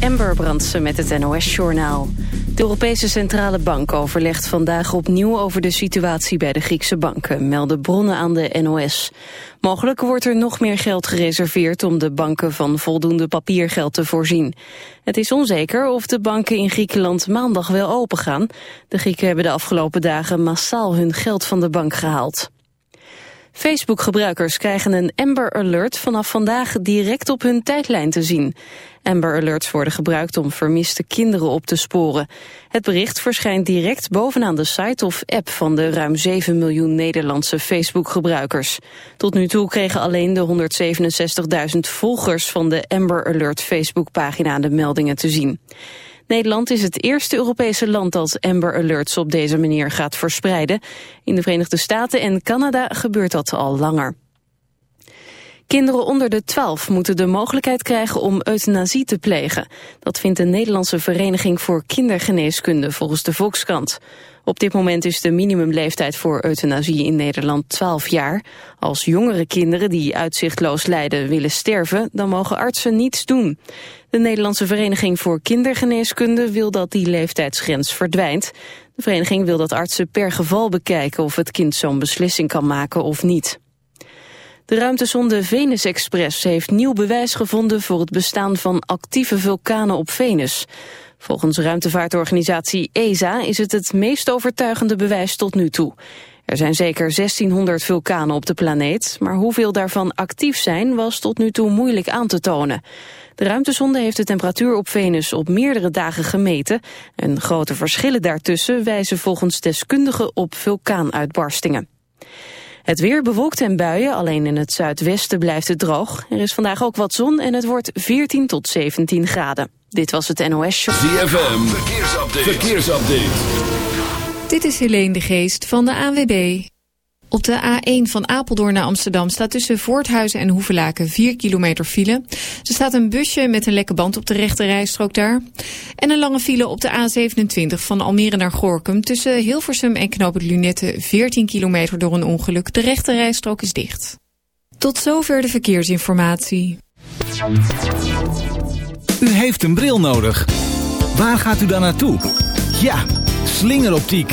Amber Brandsen met het NOS-journaal. De Europese Centrale Bank overlegt vandaag opnieuw over de situatie bij de Griekse banken, melden bronnen aan de NOS. Mogelijk wordt er nog meer geld gereserveerd om de banken van voldoende papiergeld te voorzien. Het is onzeker of de banken in Griekenland maandag wel opengaan. De Grieken hebben de afgelopen dagen massaal hun geld van de bank gehaald. Facebook-gebruikers krijgen een Amber Alert vanaf vandaag direct op hun tijdlijn te zien. Amber Alerts worden gebruikt om vermiste kinderen op te sporen. Het bericht verschijnt direct bovenaan de site of app van de ruim 7 miljoen Nederlandse Facebook-gebruikers. Tot nu toe kregen alleen de 167.000 volgers van de Amber Alert Facebook-pagina de meldingen te zien. Nederland is het eerste Europese land dat Amber Alerts op deze manier gaat verspreiden. In de Verenigde Staten en Canada gebeurt dat al langer. Kinderen onder de 12 moeten de mogelijkheid krijgen om euthanasie te plegen. Dat vindt de Nederlandse Vereniging voor Kindergeneeskunde volgens de Volkskrant. Op dit moment is de minimumleeftijd voor euthanasie in Nederland 12 jaar. Als jongere kinderen die uitzichtloos lijden willen sterven, dan mogen artsen niets doen. De Nederlandse Vereniging voor Kindergeneeskunde wil dat die leeftijdsgrens verdwijnt. De vereniging wil dat artsen per geval bekijken of het kind zo'n beslissing kan maken of niet. De ruimtesonde Venus Express heeft nieuw bewijs gevonden voor het bestaan van actieve vulkanen op Venus. Volgens ruimtevaartorganisatie ESA is het het meest overtuigende bewijs tot nu toe. Er zijn zeker 1600 vulkanen op de planeet, maar hoeveel daarvan actief zijn was tot nu toe moeilijk aan te tonen. De ruimtesonde heeft de temperatuur op Venus op meerdere dagen gemeten en grote verschillen daartussen wijzen volgens deskundigen op vulkaanuitbarstingen. Het weer bewolkt en buien, alleen in het zuidwesten blijft het droog. Er is vandaag ook wat zon en het wordt 14 tot 17 graden. Dit was het NOS Show. ZFM, verkeersupdate. verkeersupdate. Dit is Helene de Geest van de ANWB. Op de A1 van Apeldoorn naar Amsterdam staat tussen Voorthuizen en Hoevelaken 4 kilometer file. Er staat een busje met een lekke band op de rechte rijstrook daar. En een lange file op de A27 van Almere naar Gorkum tussen Hilversum en Knoop Lunette 14 kilometer door een ongeluk. De rechte rijstrook is dicht. Tot zover de verkeersinformatie. U heeft een bril nodig. Waar gaat u dan naartoe? Ja, slingeroptiek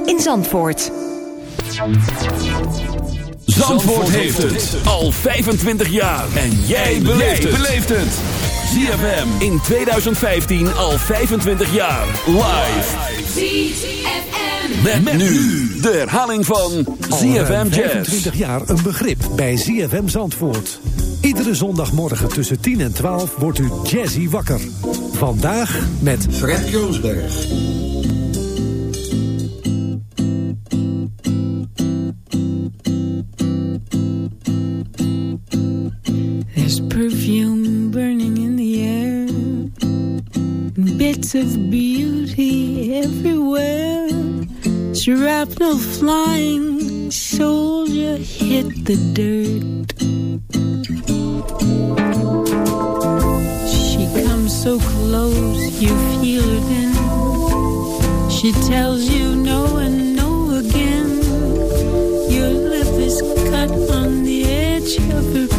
in Zandvoort. Zandvoort heeft het al 25 jaar. En jij beleeft het. ZFM in 2015 al 25 jaar. Live. ZFM. Met, nu de herhaling van ZFM Jazz. 25 jaar een begrip bij ZFM Zandvoort. Iedere zondagmorgen tussen 10 en 12 wordt u jazzy wakker. Vandaag met Fred Joosberg. Of beauty everywhere. Shrapnel flying, soldier hit the dirt. She comes so close, you feel her then. She tells you no and no again. Your lip is cut on the edge of her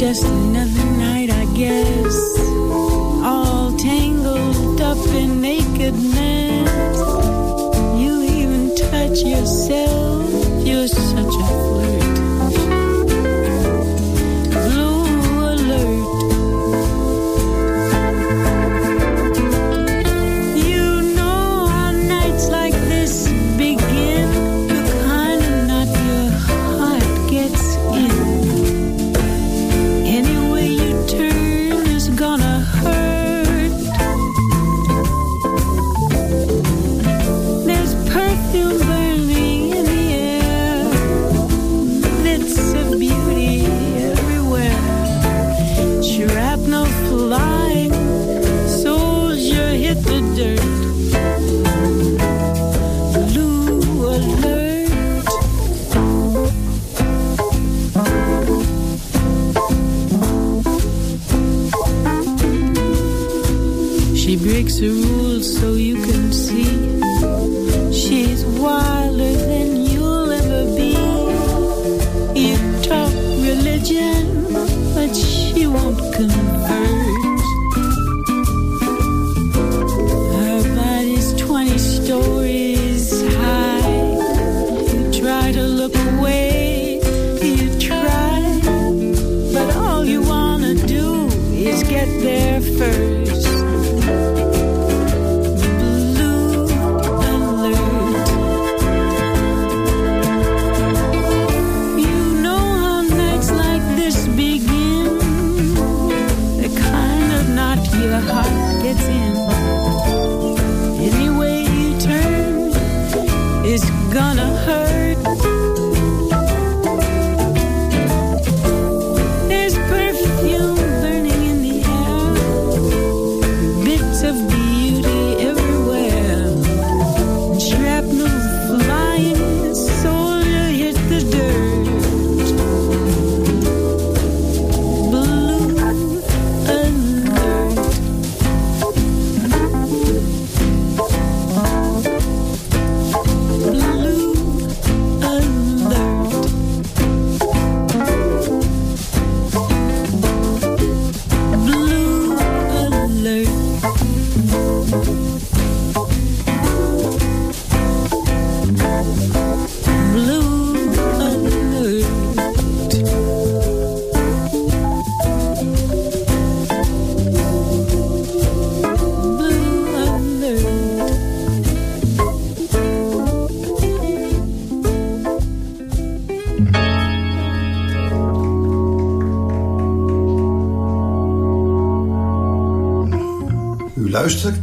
just another night, I guess,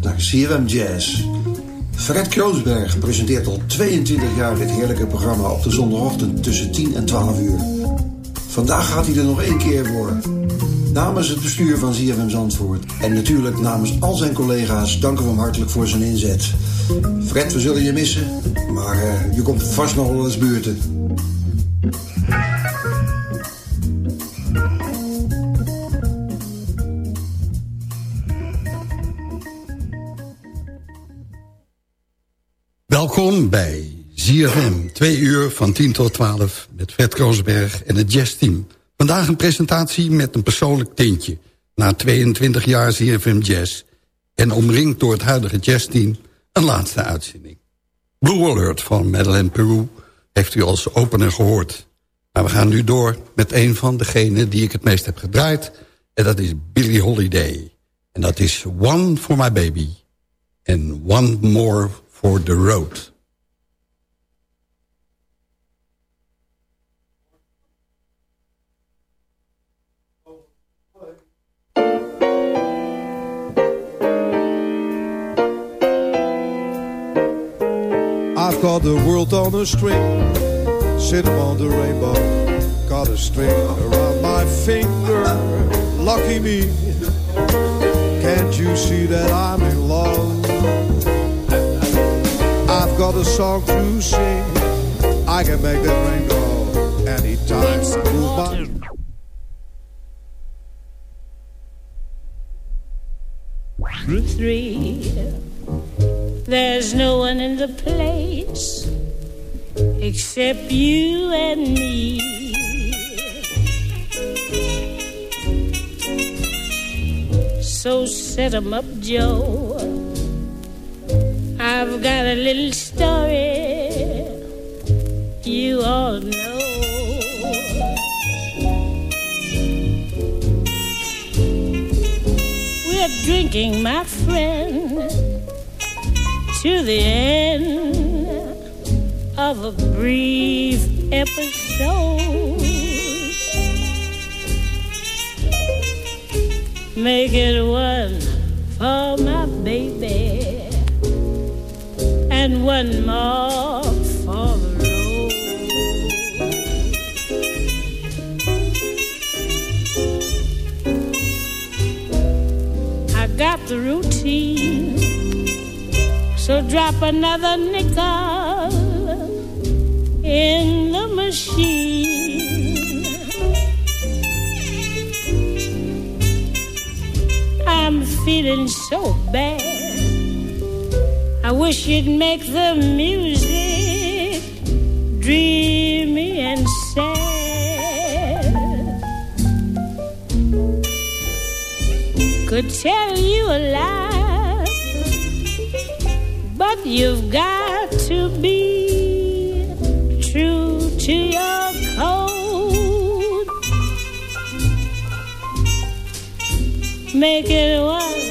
naar CRM Jazz. Fred Kroosberg presenteert al 22 jaar dit heerlijke programma op de zondagochtend tussen 10 en 12 uur. Vandaag gaat hij er nog één keer voor. Namens het bestuur van ZFM Zandvoort en natuurlijk namens al zijn collega's danken we hem hartelijk voor zijn inzet. Fred, we zullen je missen, maar eh, je komt vast nog wel eens buurten. Welkom bij ZFM, twee uur van 10 tot 12 met Fred Kroosberg en het jazzteam. Vandaag een presentatie met een persoonlijk tintje. Na 22 jaar ZFM Jazz en omringd door het huidige jazzteam een laatste uitzending. Blue Alert van Madeleine Peru heeft u als opener gehoord. Maar we gaan nu door met een van degenen die ik het meest heb gedraaid. En dat is Billie Holiday. En dat is One for My Baby. En One More for the Road. I've got the world on a string, sit on the rainbow. got a string around my finger. Lucky me. Can't you see that I'm in love? I've got a song to sing. I can make that rain go anytime. Move my Three. There's no one in the place except you and me. So set 'em up, Joe. I've got a little story you all know. We're drinking, my friend, to the end of a brief episode. Make it one for my baby and one more drop another nickel in the machine. I'm feeling so bad. I wish you'd make the music dreamy and sad. Could tell you a lie, you've got to be true to your code. Make it one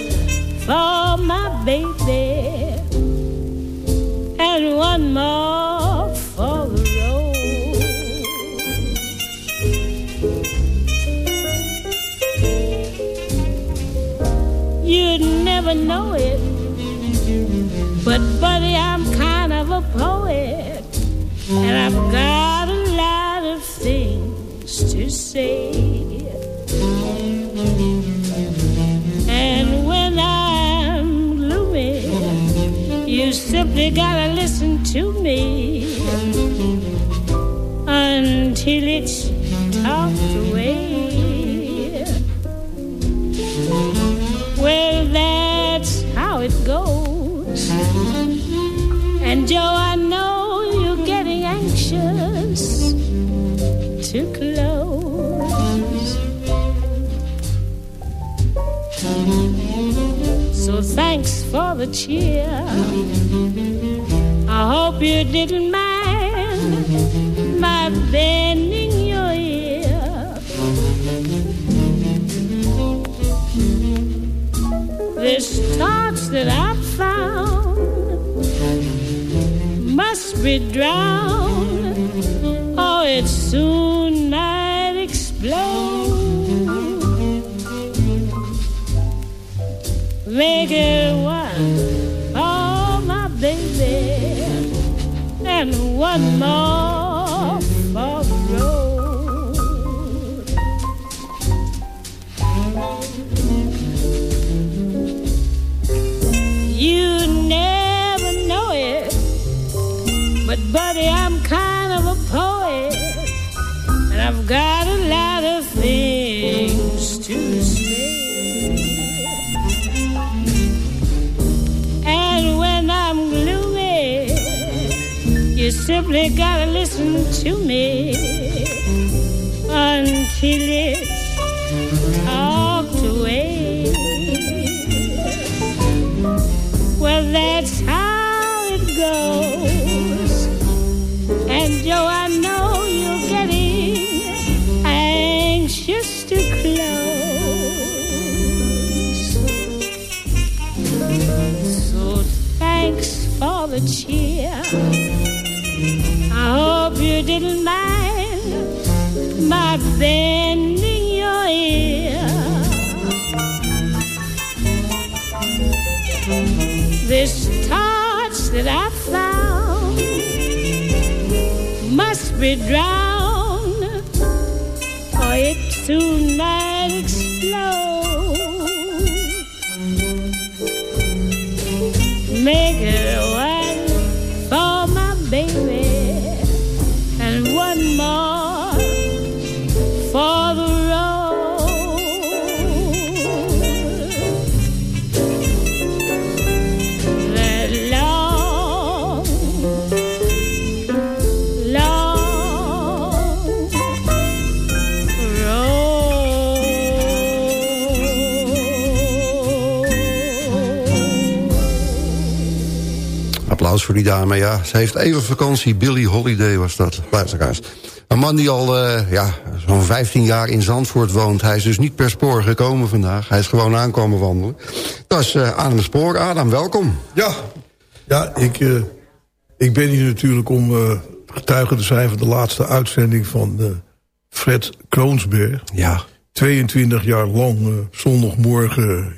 So thanks for the cheer. I hope you didn't mind my bending your ear. This torch that I found must be drowned, or it's soon Make it one for my baby and one more simply gotta listen to me until it's didn't mind my bending your ear. This torch that I found must be drowned, it soon might explode. Make die dame, ja. Ze heeft even vakantie. Billy Holiday was dat, luisteraars. Een man die al eh, ja, zo'n 15 jaar in Zandvoort woont. Hij is dus niet per spoor gekomen vandaag. Hij is gewoon aankomen wandelen. Dat is eh, Adam Spoor. Adam, welkom. Ja, ja ik, eh, ik ben hier natuurlijk om getuige te zijn... van de laatste uitzending van Fred Kroonsberg. Ja. 22 jaar lang zondagmorgen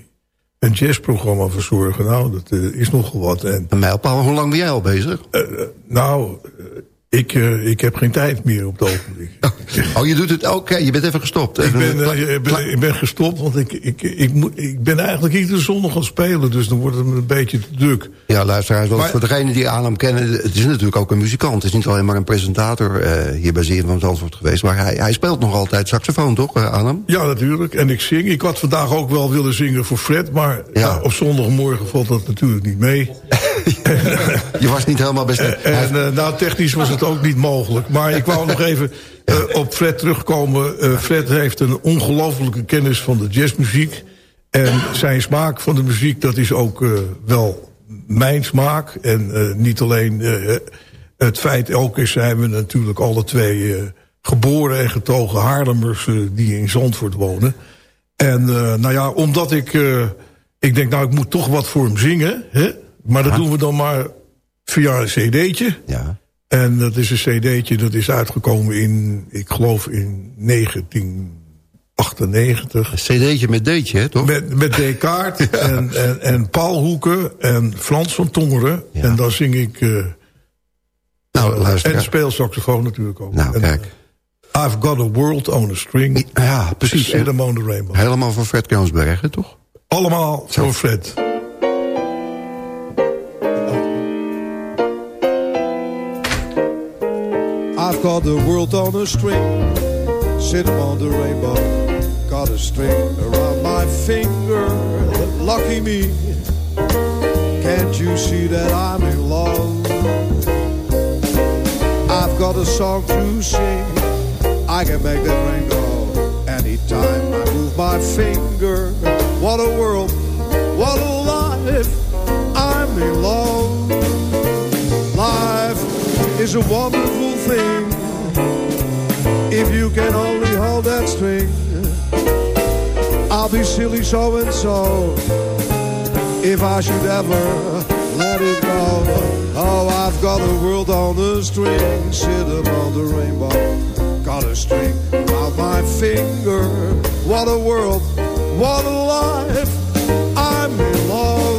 een jazzprogramma verzorgen. Nou, dat eh, is nogal wat. En, Een mijlpaal, hoe lang ben jij al bezig? nou, eh, ik, eh, ik heb geen tijd meer op het ogenblik. Oh, je doet het ook, hè? je bent even gestopt. Ik ben, eh, ik ben, ik ben gestopt, want ik, ik, ik, moet, ik ben eigenlijk iedere zondag gaan spelen. Dus dan wordt het een beetje te druk. Ja, luisteraars, want Maar- voor degenen die Adam kennen... het is natuurlijk ook een muzikant. Het is niet alleen maar een presentator eh, hier bij Zeer van Zandvoort geweest... maar hij, hij speelt nog altijd saxofoon, toch, Adam? Ja, natuurlijk. En ik zing. Ik had vandaag ook wel willen zingen voor Fred. Maar ja, op zondagmorgen valt dat natuurlijk niet mee. Je was niet helemaal best... En eh, nou, technisch was het ook niet mogelijk. Maar ik wou nog even eh, op Fred terugkomen. Eh, Fred heeft een ongelofelijke kennis van de jazzmuziek. En zijn smaak van de muziek, dat is ook wel mijn smaak. En niet alleen het feit, ook is zijn we natuurlijk alle twee geboren en getogen Haarlemmers... die in Zandvoort wonen. En nou ja, omdat ik... ik denk, nou, ik moet toch wat voor hem zingen. Hè? Maar dat doen we dan maar via een cd'tje. Ja. En dat is een cd'tje dat is uitgekomen in, ik geloof in 1998. Een cd'tje met D'tje, hè, toch? Met, met Descartes en, en, en Paul Hoeken en Frans van Tongeren. En dan zing ik... eh, Nou, luister. en speel saxofoon natuurlijk ook. Nou, En, kijk. I've got a world on a string. Ja, precies. Rainbow. Helemaal van Fred Kroonsberg, hè, toch? Allemaal voor Fred. I've got the world on a string, sitting on the rainbow. Got a string around my finger, lucky me. Can't you see that I'm in love? I've got a song to sing, I can make that rain go anytime I move my finger. What a world, what a life, I'm in love. Is a wonderful thing if you can only hold that string. I'll be silly so and so if I should ever let it go. Oh, I've got a world on the string, sitting on the rainbow. Got a string around my finger. What a world, what a life. I'm in love.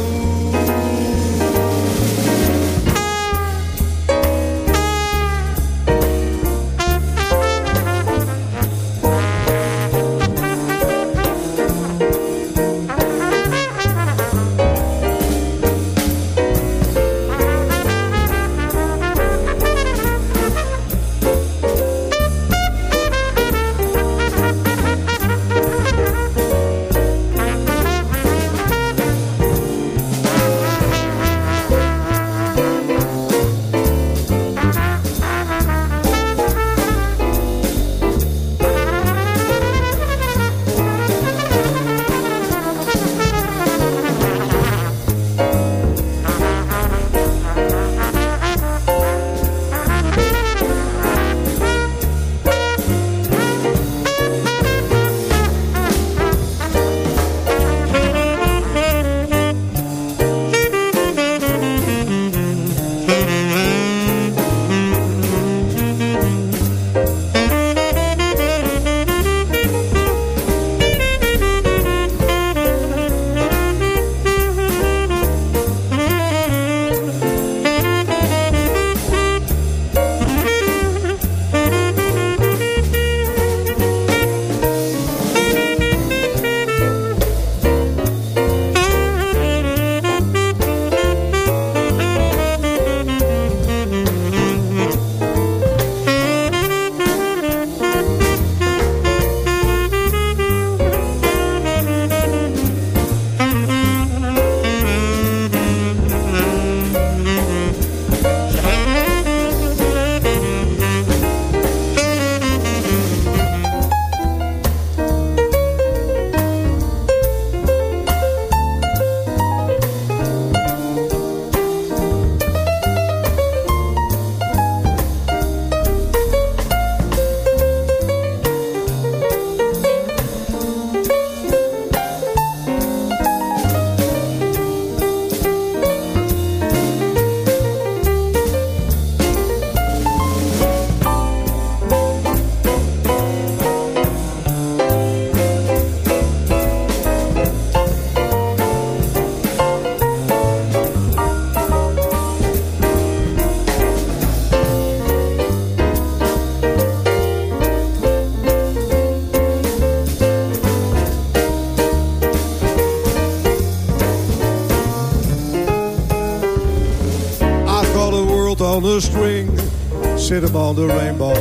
On the rainbow.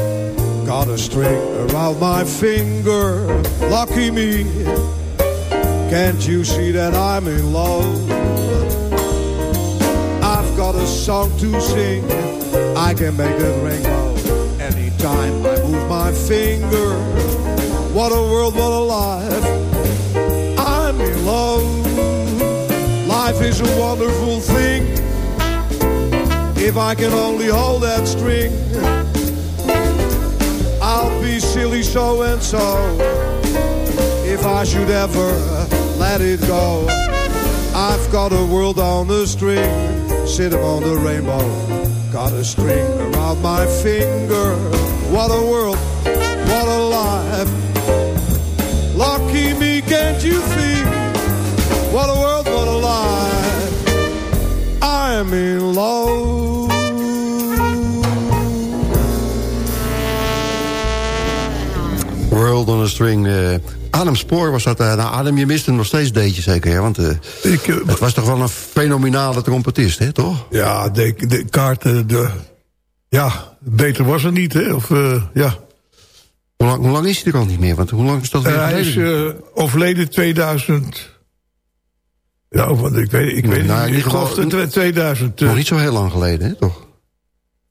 Got a string around my finger. Lucky me. Can't you see that I'm in love? I've got a song to sing. I can make that rainbow anytime I move my finger. What a world, what a life. I'm in love. Life is a wonderful thing. If I can only hold that string, silly so and so. If I should ever let it go, I've got a world on the string, sitting on the rainbow. Got a string around my finger. What a world, what a life. Lucky me, can't you feel? What a world, what a life. I'm in love. World on a String. Uh, Adam Spoor was dat. Uh, nou, Adam, je mist hem nog steeds deetje zeker, hè? Want uh, Ik, het was toch wel een fenomenale trompetist, hè, toch? Ja, de, de kaarten, de, ja, beter was het niet, hè? Of, ja. Hoe lang, hoe lang is hij er al niet meer? Want hoe lang is dat weer hij is overleden 2000... Ja, want ik weet, ik weet Nou, niet. Ik geloof dat 2000... Nog niet zo heel lang geleden, hè, toch?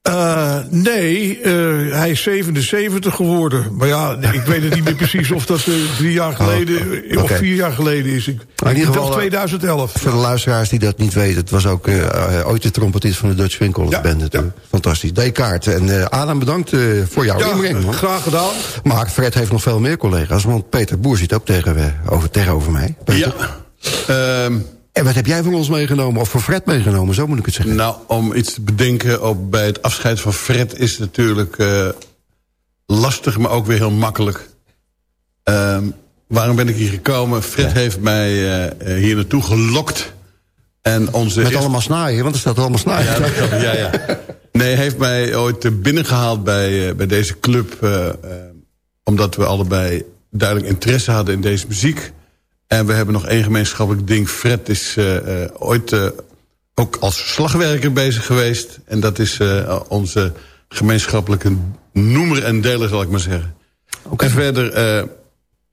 Uh, nee, uh, hij is 77 geworden. Maar ja, ik weet het niet meer precies of dat uh, drie jaar geleden Oh, of vier jaar geleden is. Ik, in ik ieder dacht geval, 2011. Voor de luisteraars die dat niet weten... het was ook uh, ooit de trompetist van de Dutch Winkel Ja, Band natuurlijk. Fantastisch. Descartes. En uh, Adam, bedankt uh, voor jouw Ja, inbreng, man. graag gedaan. Maar Fred heeft nog veel meer collega's... want Peter Boer zit ook tegen, uh, over, tegenover mij. Peter. Ja. Um, en wat heb jij van ons meegenomen? Of voor Fred meegenomen, zo moet ik het zeggen. Nou, om iets te bedenken op, bij het afscheid van Fred... is natuurlijk uh, lastig, maar ook weer heel makkelijk. Um, waarom ben ik hier gekomen? Fred ja. heeft mij uh, hier naartoe gelokt. En onze Met allemaal snaaien, want er staat allemaal snaaien. Ja, ja, ja. Nee, hij heeft mij ooit binnengehaald bij, uh, bij deze club... Omdat we allebei duidelijk interesse hadden in deze muziek... En we hebben nog één gemeenschappelijk ding. Fred is uh, uh, ooit uh, ook als slagwerker bezig geweest. En dat is onze gemeenschappelijke noemer en deler, zal ik maar zeggen. Okay. En verder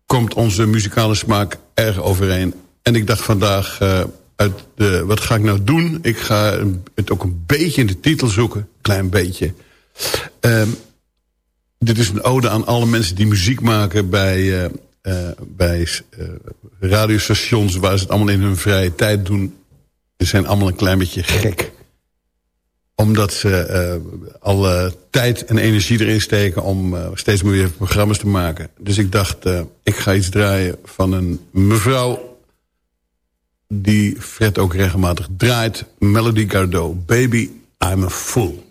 komt onze muzikale smaak erg overeen. En ik dacht vandaag, uit de, wat ga ik nou doen? Ik ga het ook een beetje in de titel zoeken. Klein beetje. Um, dit is een ode aan alle mensen die muziek maken bij... Uh, bij uh, radiostations waar ze het allemaal in hun vrije tijd doen. Zijn allemaal een klein beetje gek. Omdat ze uh, alle tijd en energie erin steken om steeds meer programma's te maken. Dus ik dacht, ik ga iets draaien van een mevrouw... die Fred ook regelmatig draait. Melody Gardot. Baby, I'm a fool.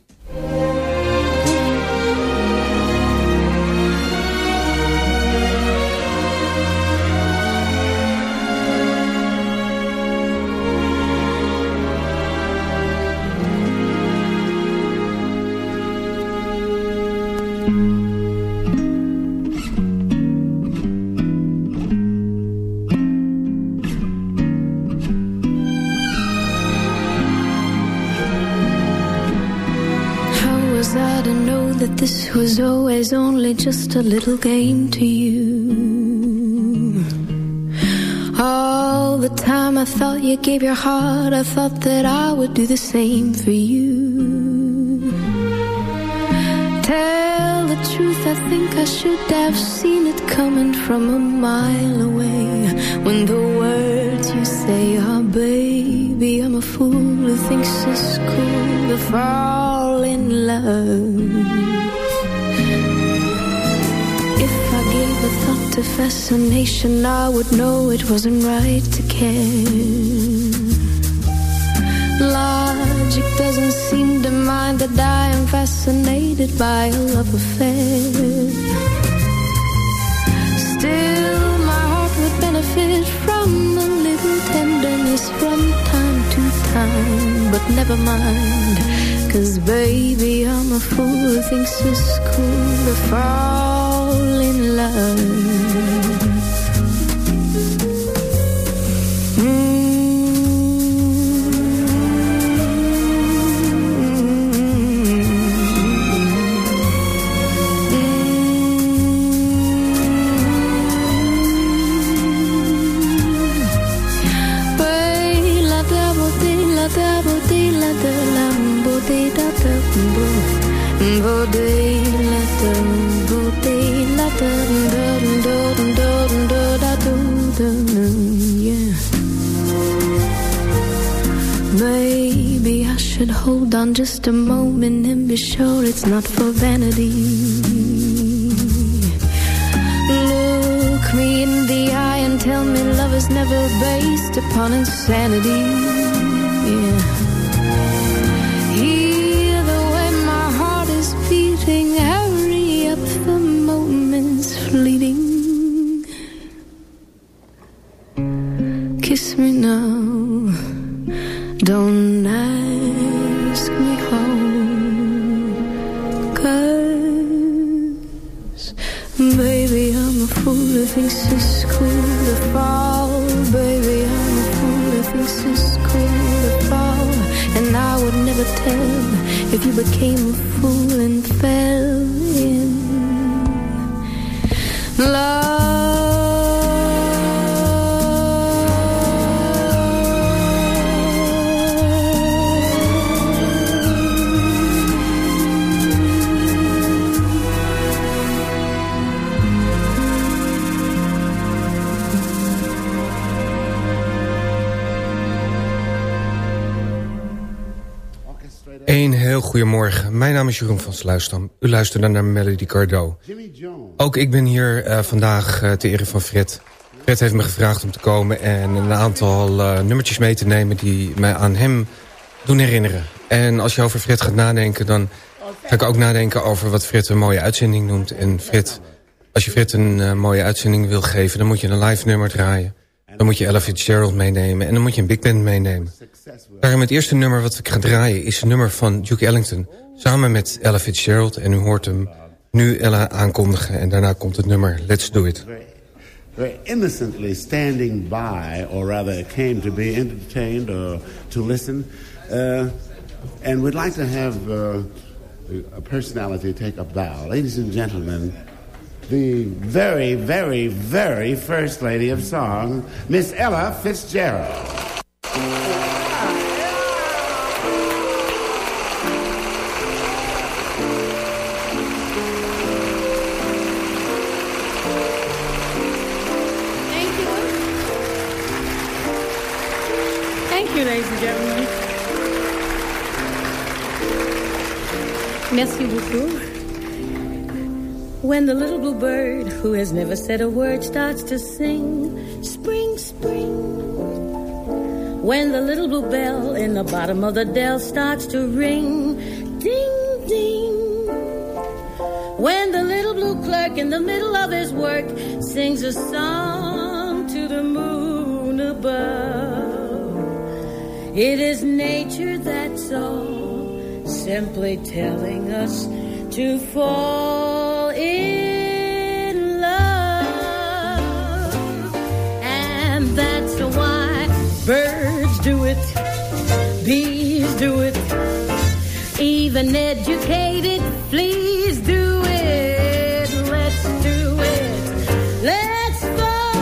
Little game to you. All the time I thought you gave your heart, I thought that I would do the same for you. Tell the truth, I think I should have seen it coming from a mile away. When the words you say are, baby, I'm a fool who thinks it's cool to fall in love. A thought to fascination, I would know it wasn't right to care. Logic doesn't seem to mind that I am fascinated by a love affair. Still, my heart would benefit from a little tenderness from time to time, but never mind. Cause baby, I'm a fool who thinks it's cool to fall love. Een heel goedemorgen. Mijn naam is Jeroen van Sluisdam. U luistert naar Melody Cardo. Ook ik ben hier uh, vandaag uh, te ere van Fred. Fred heeft me gevraagd om te komen en een aantal uh, nummertjes mee te nemen... die mij aan hem doen herinneren. En als je over Fred gaat nadenken, dan ga ik ook nadenken over wat Fred een mooie uitzending noemt. En Fred, als je Fred een mooie uitzending wil geven, dan moet je een live nummer draaien. Dan moet je Ella Fitzgerald meenemen en dan moet je een big band meenemen. Daarom het eerste nummer wat ik ga draaien is een nummer van Duke Ellington. Samen met Ella Fitzgerald en u hoort hem nu Ella aankondigen. En daarna komt het nummer Let's Do It. Very innocently standing by, or rather came to be entertained or to listen. Uh, and we'd like to have uh, a personality take a bow. Ladies and gentlemen, the very, very, very first lady of song, Miss Ella Fitzgerald. Thank you. Thank you, ladies and gentlemen. Merci beaucoup. When the little blue bird who has never said a word starts to sing, spring, spring. When the little blue bell in the bottom of the dell starts to ring, ding, ding. When the little blue clerk in the middle of his work sings a song to the moon above, it is nature that's all, simply telling us to fall do it, even educated please do it. Let's do it. Let's fall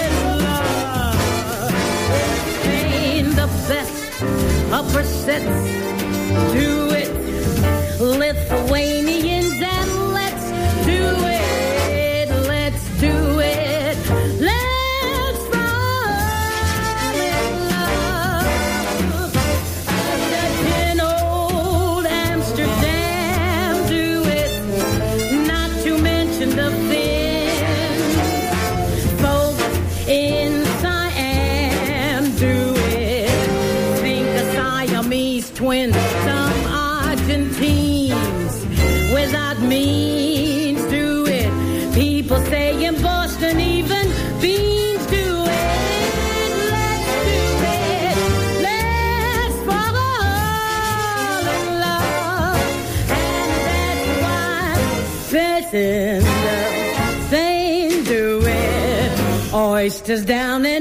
in love. Ain't the best upper sets do it. Lithuanians Oysters down in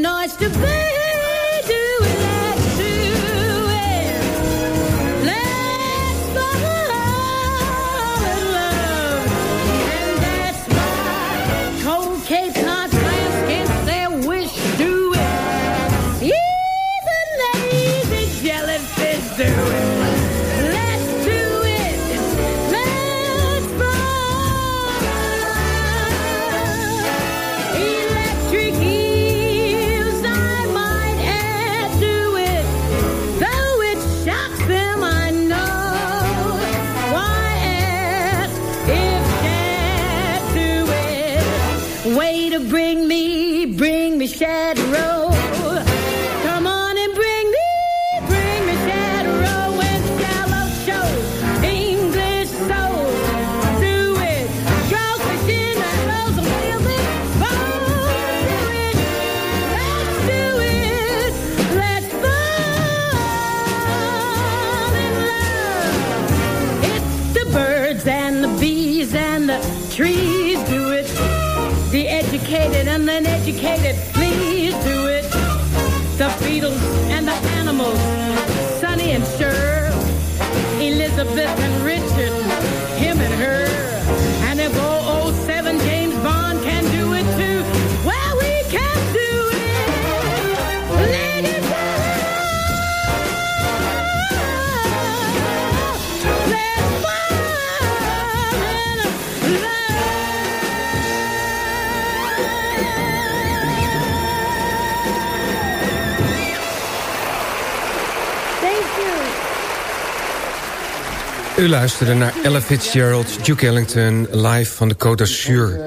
luisterde naar Ella Fitzgerald, Duke Ellington, live van de Côte d'Azur.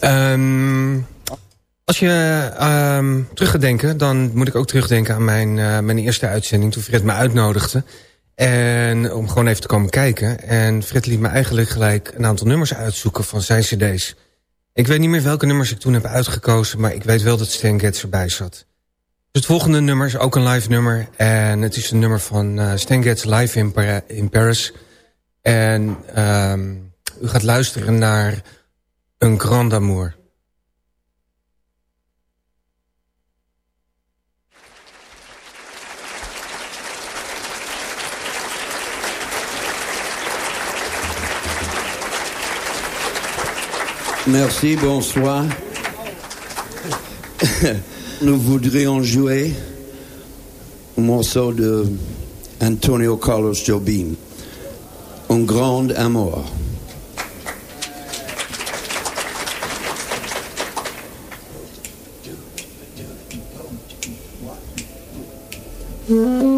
Ehm, als je ehm, terug gaat denken, dan moet ik ook terugdenken aan mijn, eh, mijn eerste uitzending... toen Fred me uitnodigde. En om gewoon even te komen kijken. En Fred liet me eigenlijk gelijk een aantal nummers uitzoeken van zijn cd's. Ik weet niet meer welke nummers ik toen heb uitgekozen... maar ik weet wel dat Stan Getz erbij zat. Dus het volgende nummer is ook een live nummer. En het is een nummer van uh, Stan Getz live in, in Paris. En ehm, u gaat luisteren naar Un Grand Amour. Merci, bonsoir. Nous voudrions jouer un morceau de Antonio Carlos Jobim, Un Grand Amour. Thank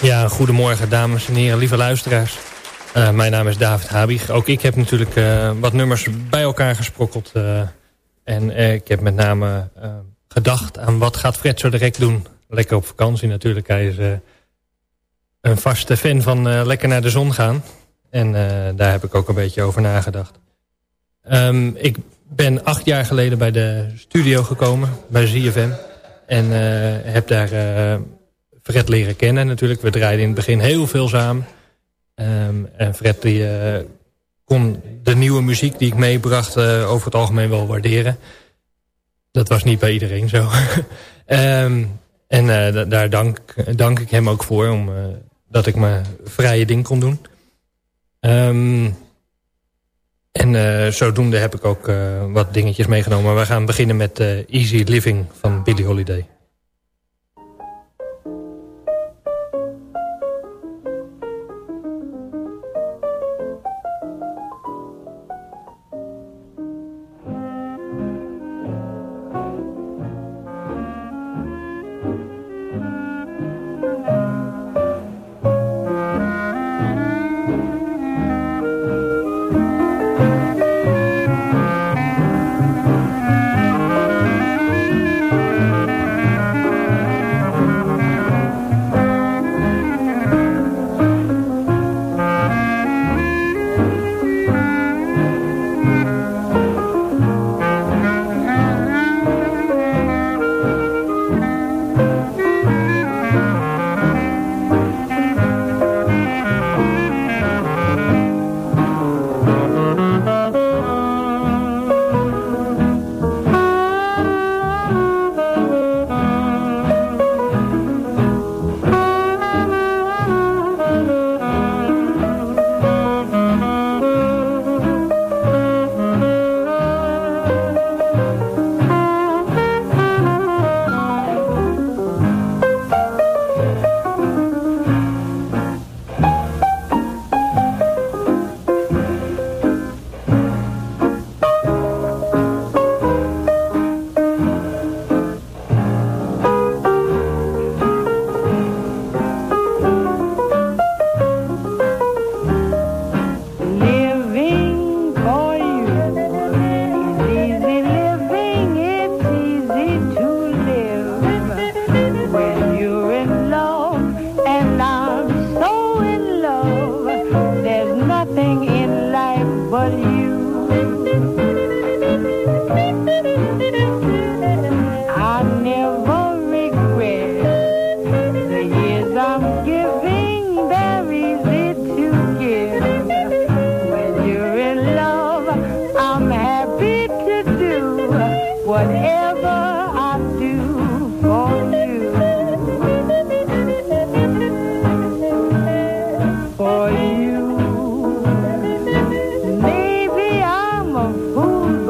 Ja, goedemorgen dames en heren, lieve luisteraars. Uh, mijn naam is David Habig. Ook ik heb natuurlijk uh, wat nummers bij elkaar gesprokkeld. Uh, en ik heb met name gedacht aan wat gaat Fred zo direct doen. Lekker op vakantie natuurlijk. Hij is een vaste fan van lekker naar de zon gaan. En daar heb ik ook een beetje over nagedacht. Um, ik ben acht jaar geleden bij de studio gekomen, bij ZFM. En heb daar Fred leren kennen natuurlijk. We draaiden in het begin heel veel samen. Um, en Fred uh, kon de nieuwe muziek die ik meebracht uh, over het algemeen wel waarderen. Dat was niet bij iedereen zo. um, en uh, daar dank, dank ik hem ook voor, om, dat ik mijn vrije ding kon doen. Um, en zodoende heb ik ook wat dingetjes meegenomen. We gaan beginnen met Easy Living van Billie Holiday.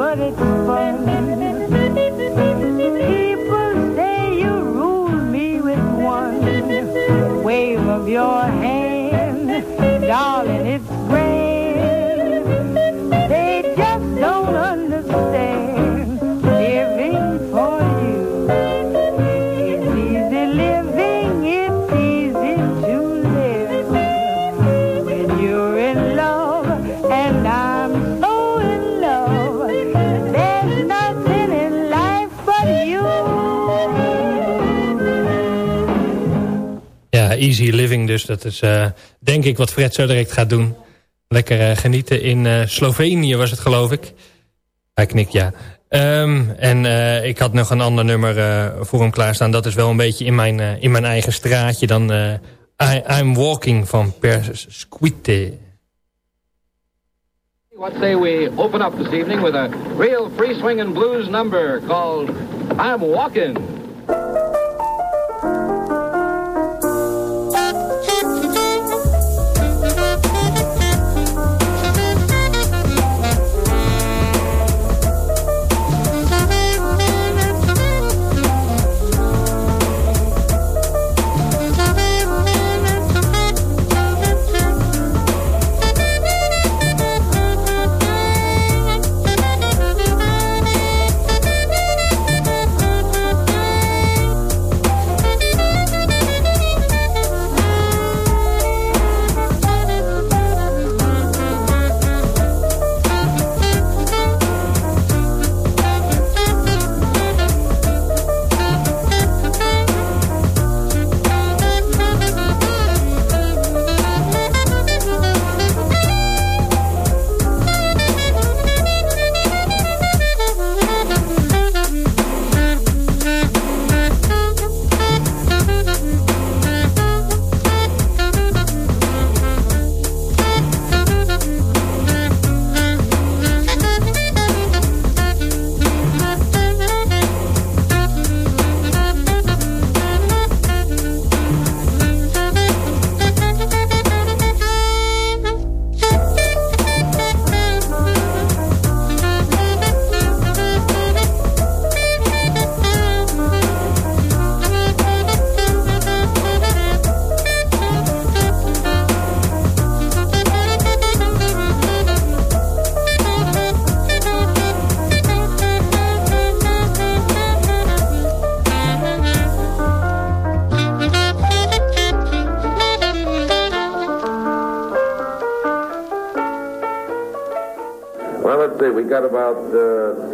what it Easy Living dus. Dat is denk ik wat Fred zo gaat doen. Lekker genieten in Slovenië was het geloof ik. Hij knikt ja. Um, en ik had nog een ander nummer voor hem klaarstaan. Dat is wel een beetje in mijn, in mijn eigen straatje. Dan I'm Walking van Per Squite. What say we open up this evening with a real free swing and blues number called I'm Walking.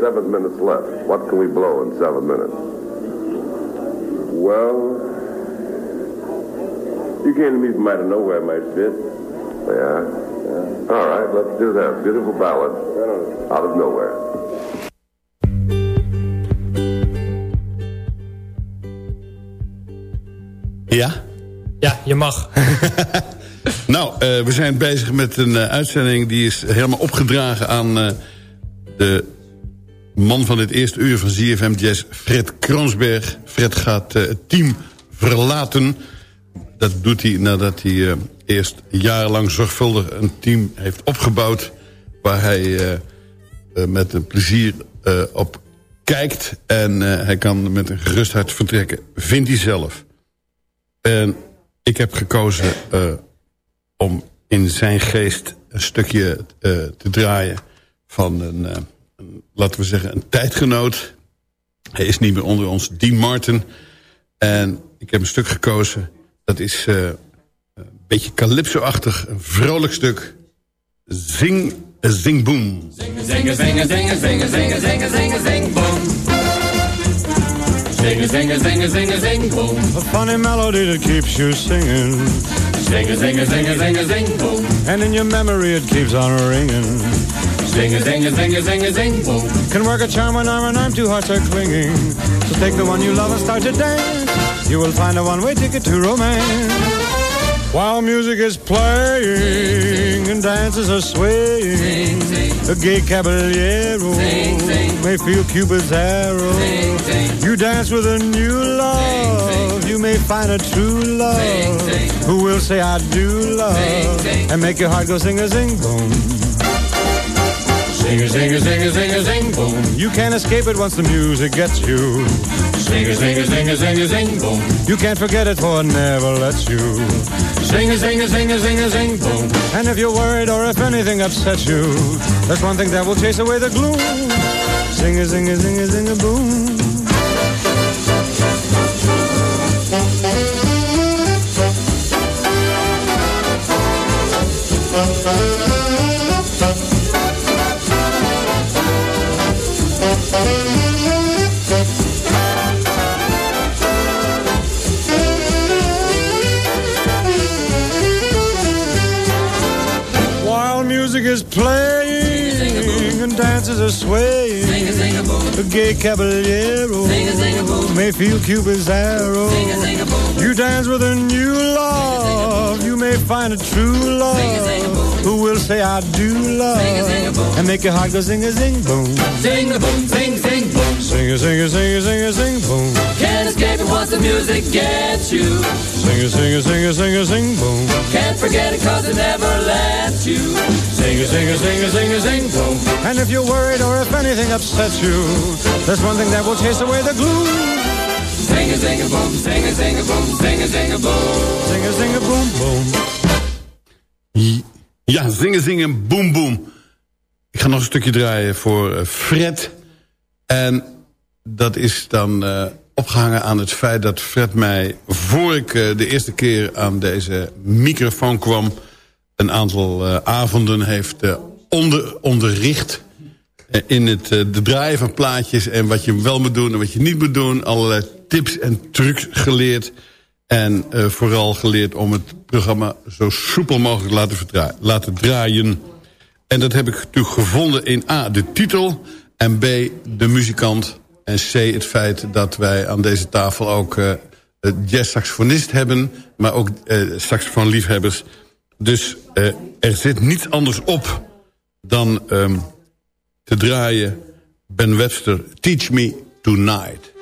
Seven minutes left. What can we blow in seven minutes? Well, you came to me from out of nowhere, my spit. Yeah? yeah. All right, let's do that. Beautiful ballad. Out of nowhere. Ja? Ja, je mag. nou, uh, we zijn bezig met een uh, uitzending... die is helemaal opgedragen aan uh, man van het eerste uur van ZFM Jazz, Fred Kroonsberg. Fred gaat uh, het team verlaten. Dat doet hij nadat hij uh, eerst jarenlang zorgvuldig een team heeft opgebouwd... waar hij uh, met een plezier op kijkt. En hij kan met een gerust hart vertrekken, vindt hij zelf. En ik heb gekozen om in zijn geest een stukje te draaien van een laten we zeggen, een tijdgenoot. Hij is niet meer onder ons, Dean Martin. En ik heb een stuk gekozen. Dat is uh, een beetje calypso-achtig, een vrolijk stuk. Zing, zing boom. Zingen, zingen, zingen, zingen, zingen, zingen, zingen, zingen, zing boom. Zingen, zingen, zingen, zingen, zing boom. A funny melody that keeps you singing. Zingen, zingen, zingen, zingen, zing boom. And in your memory it keeps on ringing. Zing a zing a zing a zing a zing boom. Can work a charm when arm and arm, two hearts are clinging. So take the one you love and start to dance. You will find a one-way ticket to romance. While music is playing and dances are swaying, a gay caballero may feel Cupid's arrow. You dance with a new love, you may find a true love who will say I do love and make your heart go sing a zing boom. Zinger, zinger, zinger, zinger, zing, boom. You can't escape it once the music gets you. Zinger, zinger, zinger, zinger, zing, boom. You can't forget it for it never lets you. Zinger, zinger, zinger, zinger, zing, boom. And if you're worried or if anything upsets you, there's one thing that will chase away the gloom. Zinger, zinger, zinger, zinger, boom. Thank is playing and dances are swaying. Sing a, sing a, boom. A gay caballero sing a, sing a, boom. may feel Cupid's arrow. Sing a, sing a, boom. You dance with a new love. You may find a true love sing a, sing a, boom. who will say I do love sing a, sing a, boom. and make your heart go sing a sing boom. Sing a boom, sing sing boom. Sing a sing a sing a sing a sing boom. Can't escape it once the music gets you. Sing a sing a sing a sing a sing boom. Can't forget it cause it never lets you. Sing a sing a sing a sing a sing boom. And if you're worried or if anything upsets you, there's one thing that will chase away the gloom. Sing a sing a boom, sing a sing a boom, sing a sing a boom. Sing a sing a boom boom. Ja, zingen, zingen, boem, boem. Ik ga nog een stukje draaien voor eh, Fred. En dat is dan uh, opgehangen aan het feit dat Fred mij... voor ik uh, de eerste keer aan deze microfoon kwam... een aantal uh, avonden heeft onder, onderricht... in het de draaien van plaatjes en wat je wel moet doen en wat je niet moet doen. Allerlei tips en trucs geleerd... En vooral geleerd om het programma zo soepel mogelijk laten, laten draaien. En dat heb ik natuurlijk gevonden in A, de titel... en B, de muzikant... en C, het feit dat wij aan deze tafel ook uh, jazz-saxofonist hebben... maar ook uh, saxofoonliefhebbers. Dus uh, er zit niets anders op dan um, te draaien... Ben Webster, Teach Me Tonight.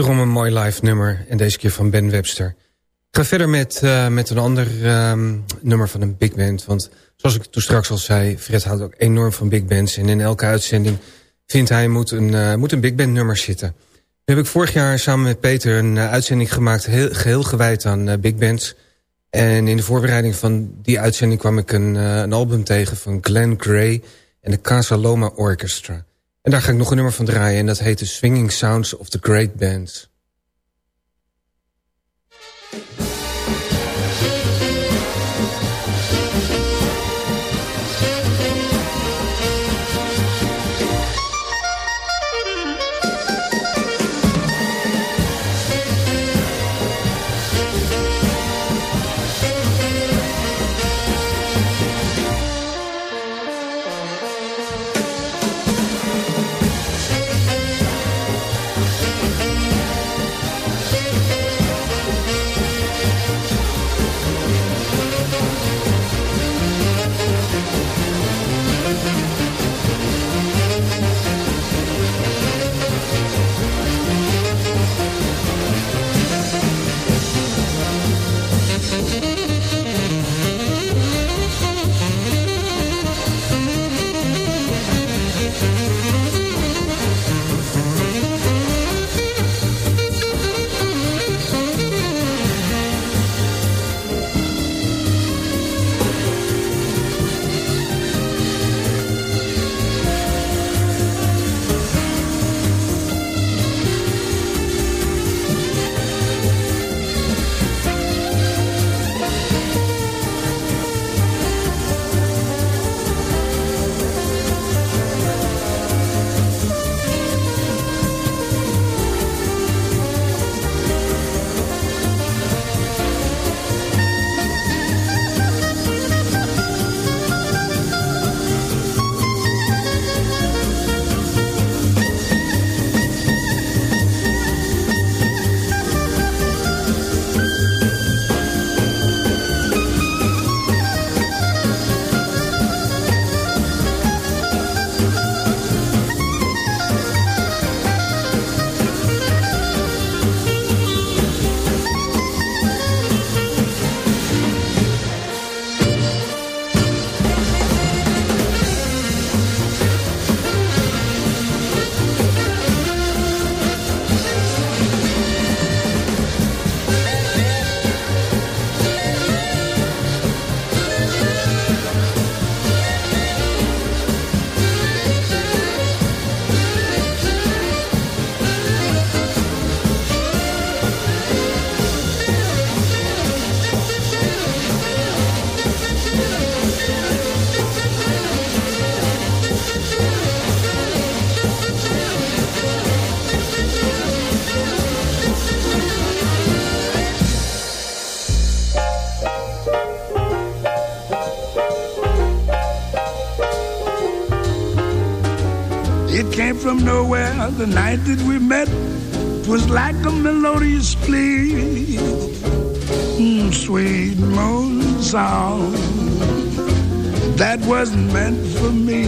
Wederom een mooi live nummer. En deze keer van Ben Webster. Ik ga verder met, uh, met een ander um, nummer van een big band. Want zoals ik toen straks al zei... Fred houdt ook enorm van big bands. En in elke uitzending vindt hij moet een, uh, moet een big band nummer zitten. Nu heb ik vorig jaar samen met Peter een uh, uitzending gemaakt... Heel, geheel gewijd aan big bands. En in de voorbereiding van die uitzending kwam ik een, een album tegen... van Glenn Gray en de Casa Loma Orchestra. En daar ga ik nog een nummer van draaien. En dat heet The Swinging Sounds of the Great Bands. Came from nowhere the night that we met. was like a melodious plea. Mm, sweet moan song that wasn't meant for me.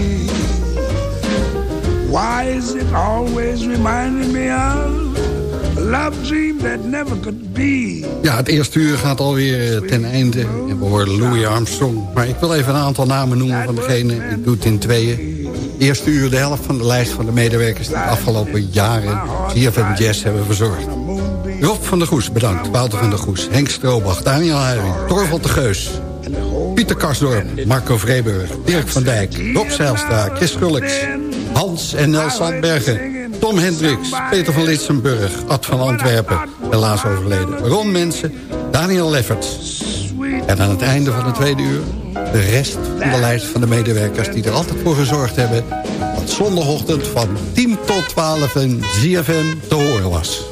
Why is it always reminding me of a love dream that never could be? Ja, het eerste uur gaat alweer eh, ten einde. En we horen Louis Armstrong. Maar ik wil even een aantal namen noemen van degene. Ik doe het in tweeën. Eerste uur de helft van de lijst van de medewerkers... die de afgelopen jaren CFM Jazz hebben verzorgd. Rob van der Goes, bedankt. Wouter van der Goes, Henk Stroobach, Daniel Huijing, Torvald de Geus... Pieter Karsdorp, Marco Vreeburg, Dirk van Dijk... Rob Zijlstra, Chris Gulliks, Hans en Nels Sandbergen... Tom Hendricks, Peter van Litsenburg, Ad van Antwerpen... helaas overleden, Ron Mensen, Daniel Leffert... En aan het einde van het tweede uur... de rest van de lijst van de medewerkers die er altijd voor gezorgd hebben... dat zondagochtend van 10 tot 12 een ZFM te horen was.